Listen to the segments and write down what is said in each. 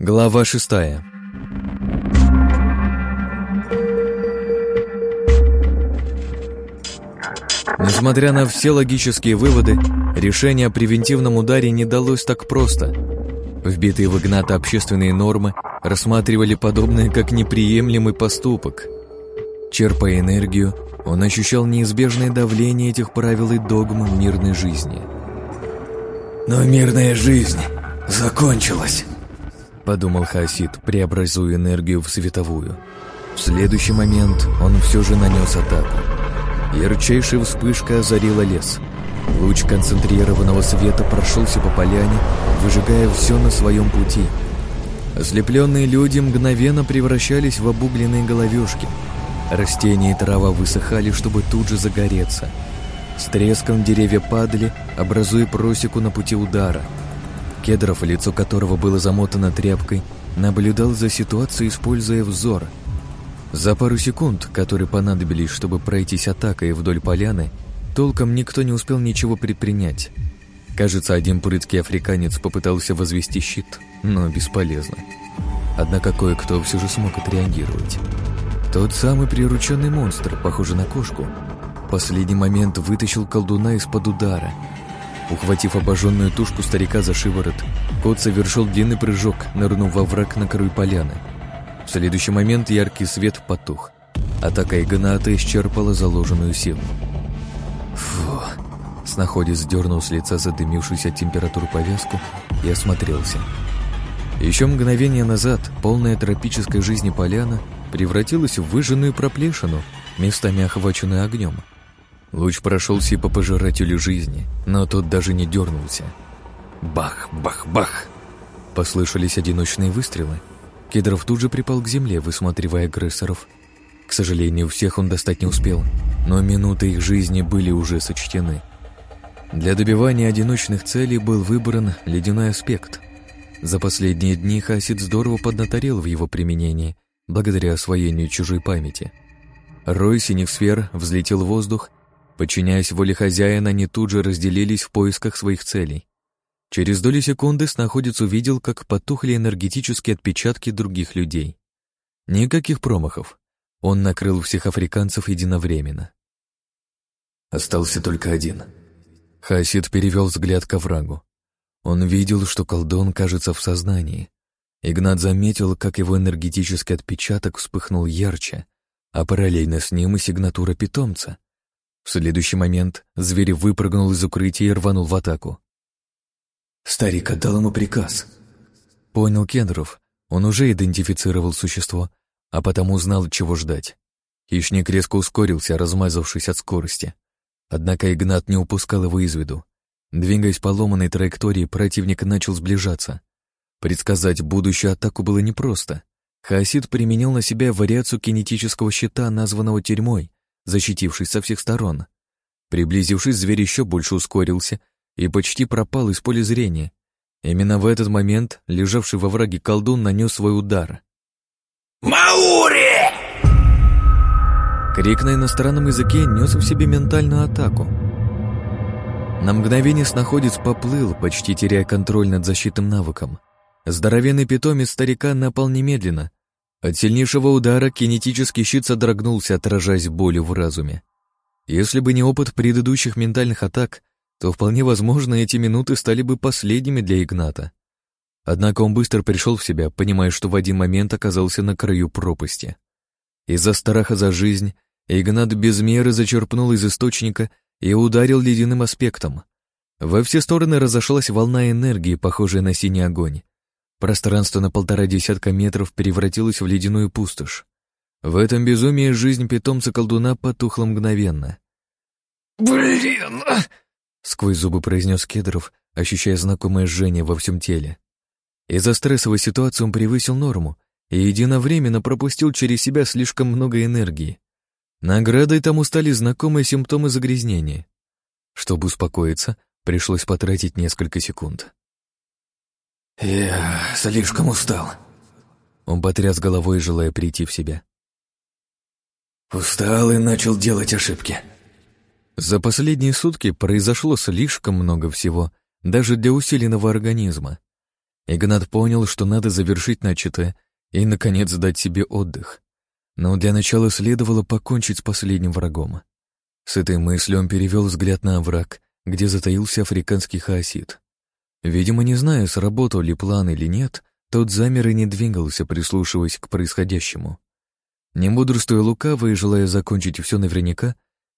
Глава шестая. Несмотря на все логические выводы, решение о превентивном ударе не далось так просто. Вбитые в Игната общественные нормы рассматривали подобное как неприемлемый поступок. Черпая энергию, он ощущал неизбежное давление этих правил и догм мирной жизни. «Но мирная жизнь закончилась», — подумал Хасид, преобразуя энергию в световую. В следующий момент он все же нанес атаку. Ярчайшая вспышка озарила лес. Луч концентрированного света прошелся по поляне, выжигая все на своем пути. Ослепленные люди мгновенно превращались в обугленные головешки. Растения и трава высыхали, чтобы тут же загореться. С треском деревья падали, образуя просеку на пути удара — Кедров, лицо которого было замотано тряпкой, наблюдал за ситуацией, используя взор. За пару секунд, которые понадобились, чтобы пройтись атакой вдоль поляны, толком никто не успел ничего предпринять. Кажется, один прыткий африканец попытался возвести щит, но бесполезно. Однако кое-кто все же смог отреагировать. Тот самый прирученный монстр, похожий на кошку, в последний момент вытащил колдуна из-под удара — Ухватив обожженную тушку старика за шиворот, кот совершил длинный прыжок, нырнув во враг на краю поляны. В следующий момент яркий свет потух. Атака Игната исчерпала заложенную силу. Фу. Снаходец дернул с лица задымившуюся температуру повязку и осмотрелся. Еще мгновение назад полная тропической жизни поляна превратилась в выжженную проплешину, местами охваченную огнем. Луч прошелся по пожирателю жизни, но тот даже не дернулся. Бах, бах, бах! Послышались одиночные выстрелы. Кедров тут же припал к земле, высматривая агрессоров. К сожалению, всех он достать не успел, но минуты их жизни были уже сочтены. Для добивания одиночных целей был выбран ледяной аспект. За последние дни Хасид здорово поднаторел в его применении, благодаря освоению чужой памяти. Рой синих сфер взлетел в воздух Подчиняясь воле хозяина, они тут же разделились в поисках своих целей. Через доли секунды снаходец увидел, как потухли энергетические отпечатки других людей. Никаких промахов. Он накрыл всех африканцев единовременно. Остался только один. Хасид перевел взгляд к оврагу. Он видел, что колдун кажется в сознании. Игнат заметил, как его энергетический отпечаток вспыхнул ярче, а параллельно с ним и сигнатура питомца. В следующий момент зверь выпрыгнул из укрытия и рванул в атаку. «Старик отдал ему приказ». Понял Кендров. Он уже идентифицировал существо, а потому знал, чего ждать. Хищник резко ускорился, размазавшись от скорости. Однако Игнат не упускал его из виду. Двигаясь по ломаной траектории, противник начал сближаться. Предсказать будущую атаку было непросто. Хаосид применил на себя вариацию кинетического щита, названного тюрьмой, защитившись со всех сторон. Приблизившись, зверь еще больше ускорился и почти пропал из поля зрения. Именно в этот момент лежавший во враге колдун нанес свой удар. «Маури!» Крик на иностранном языке нес в себе ментальную атаку. На мгновение снаходец поплыл, почти теряя контроль над защитным навыком. Здоровенный питомец старика напал немедленно, от сильнейшего удара кинетический щит содрогнулся, отражаясь болью в разуме. Если бы не опыт предыдущих ментальных атак, то вполне возможно эти минуты стали бы последними для Игната. Однако он быстро пришел в себя, понимая, что в один момент оказался на краю пропасти. Из-за страха за жизнь Игнат без меры зачерпнул из источника и ударил ледяным аспектом. Во все стороны разошлась волна энергии, похожая на синий огонь. Пространство на полтора десятка метров превратилось в ледяную пустошь. В этом безумии жизнь питомца-колдуна потухла мгновенно. «Блин!» — сквозь зубы произнес Кедров, ощущая знакомое жжение во всем теле. Из-за стрессовой ситуации он превысил норму и единовременно пропустил через себя слишком много энергии. Наградой тому стали знакомые симптомы загрязнения. Чтобы успокоиться, пришлось потратить несколько секунд. «Я слишком устал». Он потряс головой, желая прийти в себя. «Устал и начал делать ошибки». За последние сутки произошло слишком много всего, даже для усиленного организма. Игнат понял, что надо завершить начатое и, наконец, дать себе отдых. Но для начала следовало покончить с последним врагом. С этой мыслью он перевел взгляд на овраг, где затаился африканский хаосид. Видимо, не зная, сработал ли план или нет, тот замер и не двигался, прислушиваясь к происходящему. Не мудрствуя лукаво и желая закончить все наверняка,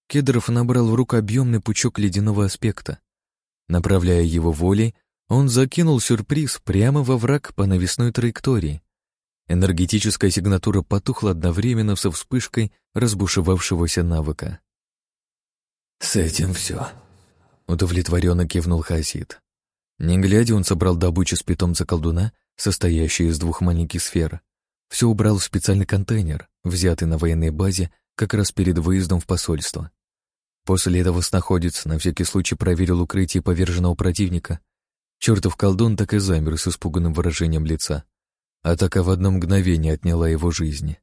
Кедров набрал в руку объемный пучок ледяного аспекта. Направляя его волей, он закинул сюрприз прямо во враг по навесной траектории. Энергетическая сигнатура потухла одновременно со вспышкой разбушевавшегося навыка. «С этим все», — удовлетворенно кивнул Хасид. Не глядя, он собрал добычу с питомца колдуна, состоящую из двух маленьких сфер. Все убрал в специальный контейнер, взятый на военной базе как раз перед выездом в посольство. После этого снаходец на всякий случай проверил укрытие поверженного противника. Чертов колдун так и замер с испуганным выражением лица. Атака в одно мгновение отняла его жизни.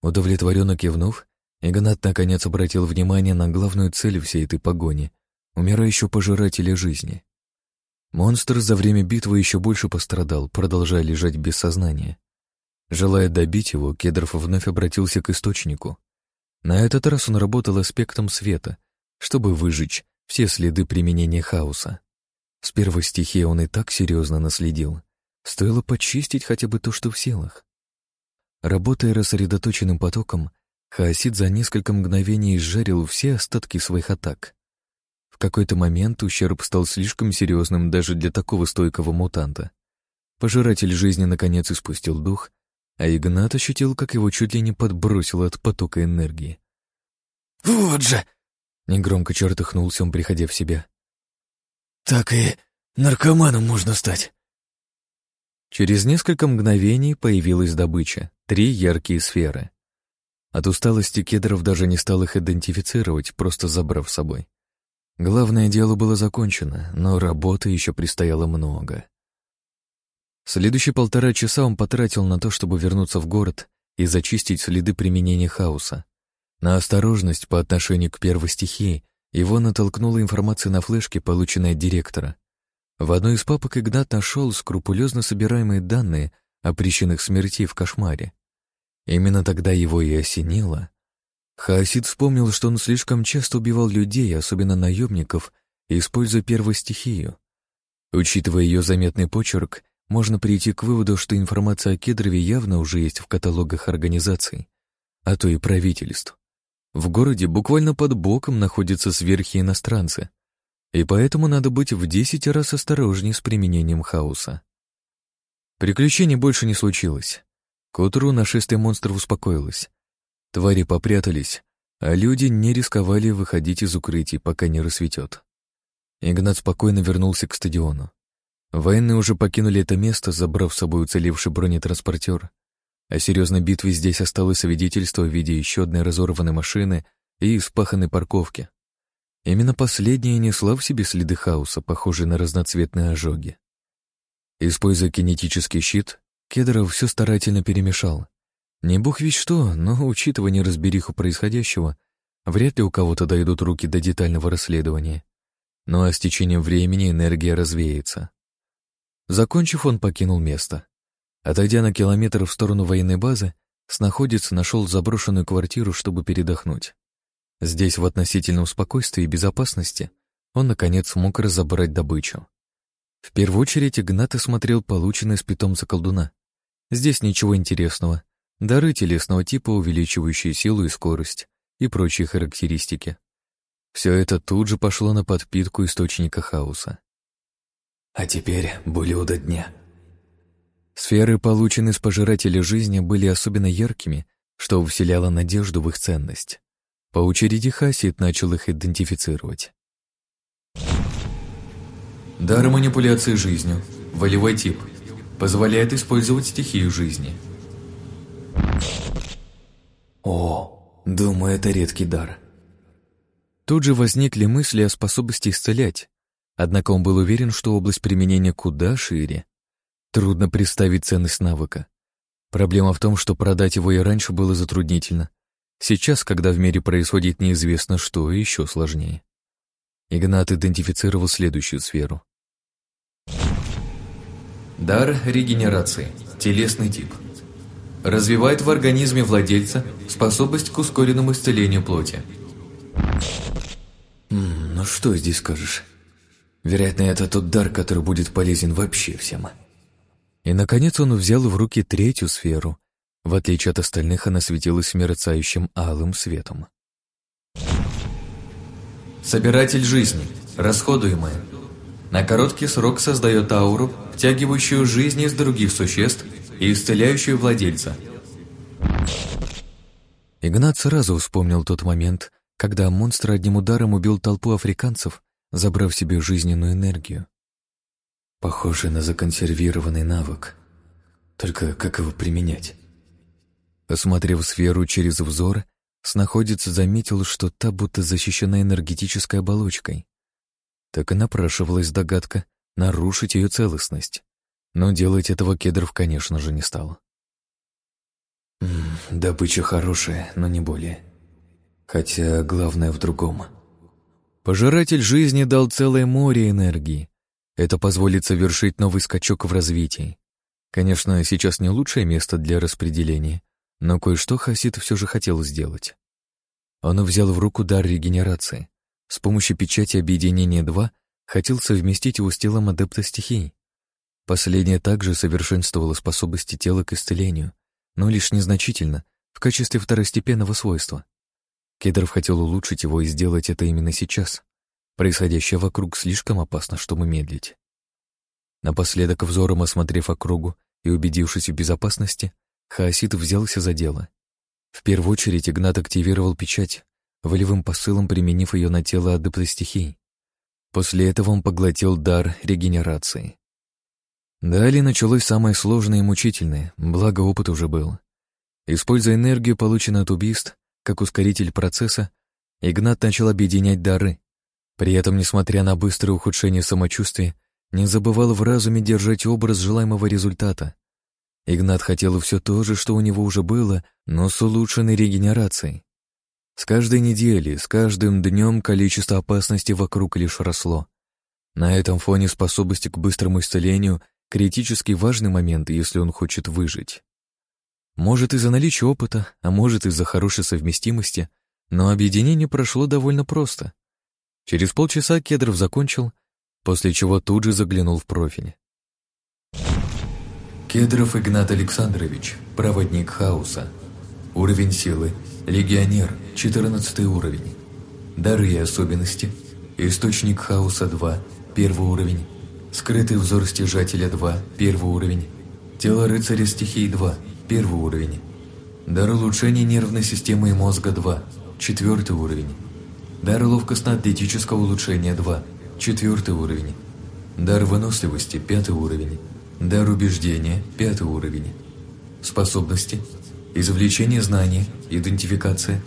Удовлетворенно кивнув, Игнат наконец обратил внимание на главную цель всей этой погони — умирающего пожирателя жизни. Монстр за время битвы еще больше пострадал, продолжая лежать без сознания. Желая добить его, Кедров вновь обратился к источнику. На этот раз он работал аспектом света, чтобы выжечь все следы применения хаоса. С первой стихии он и так серьезно наследил. Стоило почистить хотя бы то, что в силах. Работая рассредоточенным потоком, Хаосид за несколько мгновений изжарил все остатки своих атак. В какой-то момент ущерб стал слишком серьезным даже для такого стойкого мутанта. Пожиратель жизни наконец испустил дух а Игнат ощутил, как его чуть ли не подбросило от потока энергии. «Вот же!» — негромко чертыхнулся он, приходя в себя. «Так и наркоманом можно стать!» Через несколько мгновений появилась добыча — три яркие сферы. От усталости Кедров даже не стал их идентифицировать, просто забрав с собой. Главное дело было закончено, но работы еще предстояло много. Следующие полтора часа он потратил на то, чтобы вернуться в город и зачистить следы применения хаоса. На осторожность по отношению к первой стихии его натолкнула информация на флешке, полученная от директора. В одной из папок Игнат нашел скрупулезно собираемые данные о причинах смерти в кошмаре. Именно тогда его и осенило. Хаосид вспомнил, что он слишком часто убивал людей, особенно наемников, используя первую стихию. Учитывая ее заметный почерк, можно прийти к выводу, что информация о Кедрове явно уже есть в каталогах организаций, а то и правительств. В городе буквально под боком находятся сверхи иностранцы, и поэтому надо быть в десять раз осторожнее с применением хаоса. Приключений больше не случилось. К утру нашествие монстров успокоилось. Твари попрятались, а люди не рисковали выходить из укрытий, пока не рассветет. Игнат спокойно вернулся к стадиону. Военные уже покинули это место, забрав с собой уцелевший бронетранспортер. О серьезной битве здесь осталось свидетельство в виде еще одной разорванной машины и испаханной парковки. Именно последняя несла в себе следы хаоса, похожие на разноцветные ожоги. Используя кинетический щит, Кедров все старательно перемешал. Не бог ведь что, но, учитывая неразбериху происходящего, вряд ли у кого-то дойдут руки до детального расследования. Ну а с течением времени энергия развеется. Закончив, он покинул место. Отойдя на километр в сторону военной базы, снаходец нашел заброшенную квартиру, чтобы передохнуть. Здесь, в относительном спокойствии и безопасности, он, наконец, смог разобрать добычу. В первую очередь Игнат осмотрел полученный с питомца колдуна. Здесь ничего интересного. Дары телесного типа, увеличивающие силу и скорость, и прочие характеристики. Все это тут же пошло на подпитку источника хаоса. А теперь блюдо дня. Сферы, полученные с пожирателя жизни, были особенно яркими, что вселяло надежду в их ценность. По очереди Хасид начал их идентифицировать. Дар манипуляции жизнью. Волевой тип. Позволяет использовать стихию жизни. О, думаю, это редкий дар. Тут же возникли мысли о способности исцелять, Однако он был уверен, что область применения куда шире. Трудно представить ценность навыка. Проблема в том, что продать его и раньше было затруднительно. Сейчас, когда в мире происходит неизвестно что, еще сложнее. Игнат идентифицировал следующую сферу. Дар регенерации. Телесный тип. Развивает в организме владельца способность к ускоренному исцелению плоти. ну что здесь скажешь? Вероятно, это тот дар, который будет полезен вообще всем. И, наконец, он взял в руки третью сферу. В отличие от остальных, она светилась мерцающим алым светом. Собиратель жизни. Расходуемое. На короткий срок создает ауру, втягивающую жизнь из других существ и исцеляющую владельца. Игнат сразу вспомнил тот момент, когда монстр одним ударом убил толпу африканцев, забрав себе жизненную энергию. Похоже на законсервированный навык. Только как его применять? Осмотрев сферу через взор, снаходец заметил, что та будто защищена энергетической оболочкой. Так и напрашивалась догадка нарушить ее целостность. Но делать этого Кедров, конечно же, не стал. добыча хорошая, но не более. Хотя главное в другом. Пожиратель жизни дал целое море энергии. Это позволит совершить новый скачок в развитии. Конечно, сейчас не лучшее место для распределения, но кое-что Хасид все же хотел сделать. Он взял в руку дар регенерации. С помощью печати объединения 2 хотел совместить его с телом адепта стихий. Последнее также совершенствовало способности тела к исцелению, но лишь незначительно, в качестве второстепенного свойства. Кедров хотел улучшить его и сделать это именно сейчас. Происходящее вокруг слишком опасно, чтобы медлить. Напоследок, взором осмотрев округу и убедившись в безопасности, Хаосид взялся за дело. В первую очередь Игнат активировал печать, волевым посылом применив ее на тело адепта стихий. После этого он поглотил дар регенерации. Далее началось самое сложное и мучительное, благо опыт уже был. Используя энергию, полученную от убийств, как ускоритель процесса, Игнат начал объединять дары. При этом, несмотря на быстрое ухудшение самочувствия, не забывал в разуме держать образ желаемого результата. Игнат хотел все то же, что у него уже было, но с улучшенной регенерацией. С каждой недели, с каждым днем количество опасности вокруг лишь росло. На этом фоне способности к быстрому исцелению — критически важный момент, если он хочет выжить. Может, из-за наличия опыта, а может, из-за хорошей совместимости, но объединение прошло довольно просто. Через полчаса Кедров закончил, после чего тут же заглянул в профиль. Кедров Игнат Александрович, проводник хаоса. Уровень силы. Легионер, 14 уровень. Дары и особенности. Источник хаоса 2, первый уровень. Скрытый взор стяжателя 2, первый уровень. Тело рыцаря стихии 2, первый уровень. Дар улучшения нервной системы и мозга 2, четвертый уровень. Дар ловкостно-атлетического улучшения 2, четвертый уровень. Дар выносливости, пятый уровень. Дар убеждения, пятый уровень. Способности. Извлечение знания, идентификация,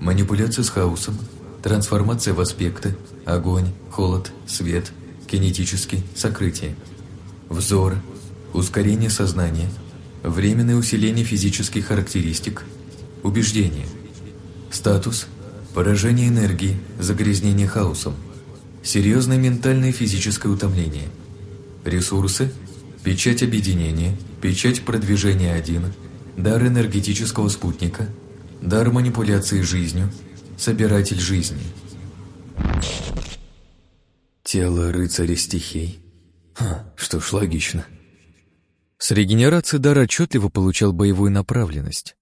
манипуляция с хаосом, трансформация в аспекты, огонь, холод, свет, кинетический, сокрытие. Взор, ускорение сознания, временное усиление физических характеристик, убеждение. Статус, поражение энергии, загрязнение хаосом, серьезное ментальное и физическое утомление. Ресурсы – Печать объединения, печать продвижения 1, дар энергетического спутника, дар манипуляции жизнью, собиратель жизни. Тело рыцаря стихий. Ха, что ж, логично. С регенерацией дар отчетливо получал боевую направленность.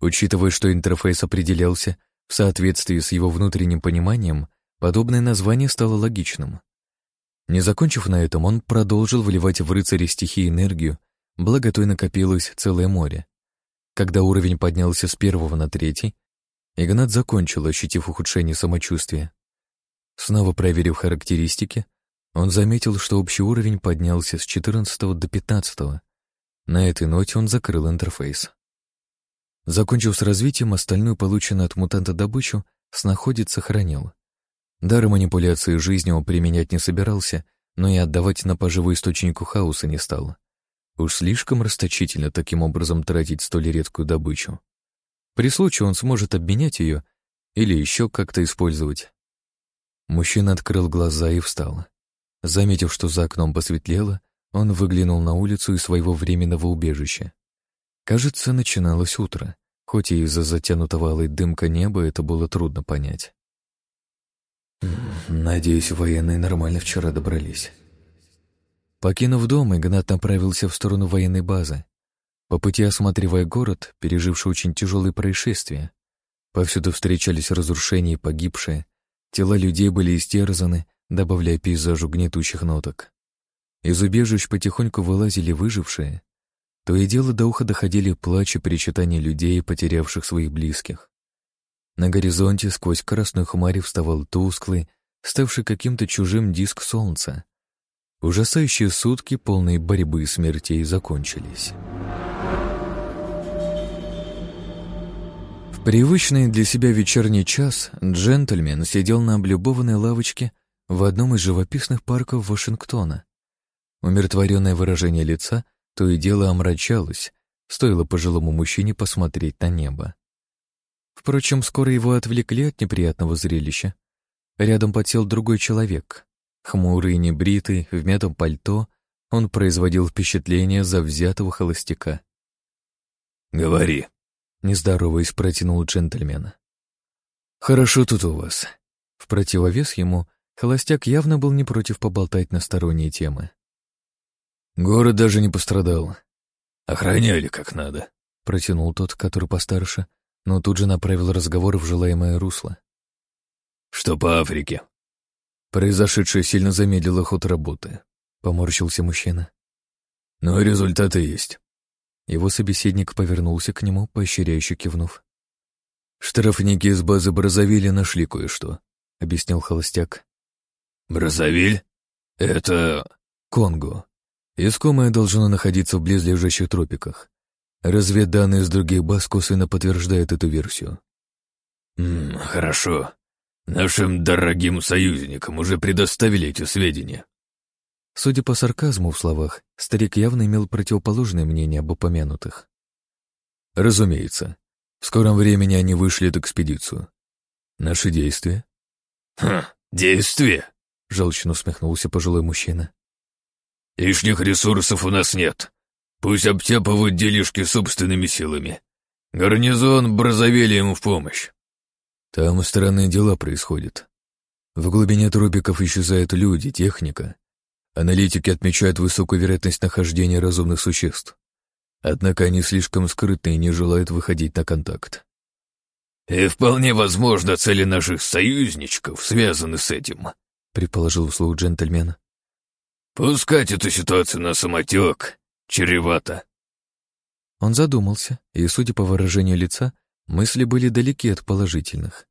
Учитывая, что интерфейс определялся в соответствии с его внутренним пониманием, подобное название стало логичным. Не закончив на этом, он продолжил вливать в рыцаре стихии энергию, благо той накопилось целое море. Когда уровень поднялся с первого на третий, Игнат закончил, ощутив ухудшение самочувствия. Снова проверив характеристики, он заметил, что общий уровень поднялся с 14 до 15. На этой ноте он закрыл интерфейс. Закончив с развитием, остальную полученную от мутанта добычу, снаходец сохранил. Дары манипуляции жизнью он применять не собирался, но и отдавать на поживу источнику хаоса не стал. Уж слишком расточительно таким образом тратить столь редкую добычу. При случае он сможет обменять ее или еще как-то использовать. Мужчина открыл глаза и встал. Заметив, что за окном посветлело, Он выглянул на улицу из своего временного убежища. Кажется, начиналось утро, хоть и из-за затянутого алой дымка неба это было трудно понять. «Надеюсь, военные нормально вчера добрались». Покинув дом, Игнат направился в сторону военной базы. По пути осматривая город, переживший очень тяжелые происшествия. Повсюду встречались разрушения и погибшие. Тела людей были истерзаны, добавляя пейзажу гнетущих ноток. Из убежищ потихоньку вылазили выжившие. То и дело до уха доходили плач и причитания людей, потерявших своих близких. На горизонте сквозь красную хмарь вставал тусклый, ставший каким-то чужим диск солнца. Ужасающие сутки, полные борьбы и смертей, закончились. Привычный для себя вечерний час джентльмен сидел на облюбованной лавочке в одном из живописных парков Вашингтона. Умиротворенное выражение лица то и дело омрачалось, стоило пожилому мужчине посмотреть на небо. Впрочем, скоро его отвлекли от неприятного зрелища. Рядом подсел другой человек. Хмурый небритый, в мятом пальто, он производил впечатление завзятого холостяка. «Говори», — нездороваясь протянул джентльмена. «Хорошо тут у вас». В противовес ему холостяк явно был не против поболтать на сторонние темы. Город даже не пострадал. Охраняли как надо, протянул тот, который постарше, но тут же направил разговор в желаемое русло. Что по Африке? Произошедшее сильно замедлило ход работы, поморщился мужчина. Но результаты есть. Его собеседник повернулся к нему, поощряюще кивнув. «Штрафники из базы Бразовиля нашли кое-что», — объяснил холостяк. «Бразовиль? Это...» «Конго. Искомое должно находиться в близлежащих тропиках. Разведданные с других баз косвенно подтверждают эту версию. «М -м, «Хорошо. Нашим дорогим союзникам уже предоставили эти сведения». Судя по сарказму в словах, старик явно имел противоположное мнение об упомянутых. «Разумеется. В скором времени они вышлют экспедицию. Наши действия?» «Хм, действия?» — желчно усмехнулся пожилой мужчина. Лишних ресурсов у нас нет. Пусть обтяпывают делишки собственными силами. Гарнизон Бразовели в помощь. Там странные дела происходят. В глубине тропиков исчезают люди, техника. Аналитики отмечают высокую вероятность нахождения разумных существ. Однако они слишком скрытны и не желают выходить на контакт. «И вполне возможно, цели наших союзничков связаны с этим», — предположил вслух джентльмен. Пускать эту ситуацию на самотек чревато. Он задумался, и, судя по выражению лица, мысли были далеки от положительных.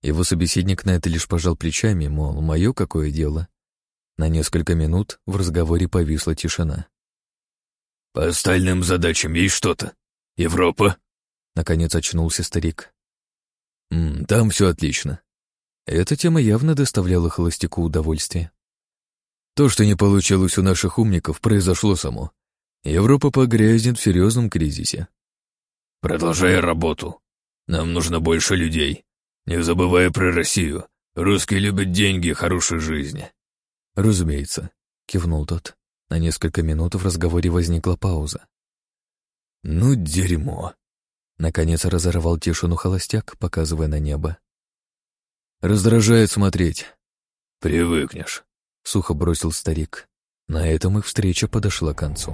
Его собеседник на это лишь пожал плечами, мол, мое какое дело. На несколько минут в разговоре повисла тишина. «По остальным задачам есть что-то? Европа?» Наконец очнулся старик. «М -м, «Там все отлично». Эта тема явно доставляла холостяку удовольствие. То, что не получилось у наших умников, произошло само. Европа погрязнет в серьезном кризисе. Продолжай работу. Нам нужно больше людей. Не забывая про Россию. Русские любят деньги и хорошую жизнь. Разумеется, кивнул тот. На несколько минут в разговоре возникла пауза. Ну, дерьмо. Наконец разорвал тишину холостяк, показывая на небо. Раздражает смотреть. Привыкнешь. — сухо бросил старик. На этом их встреча подошла к концу.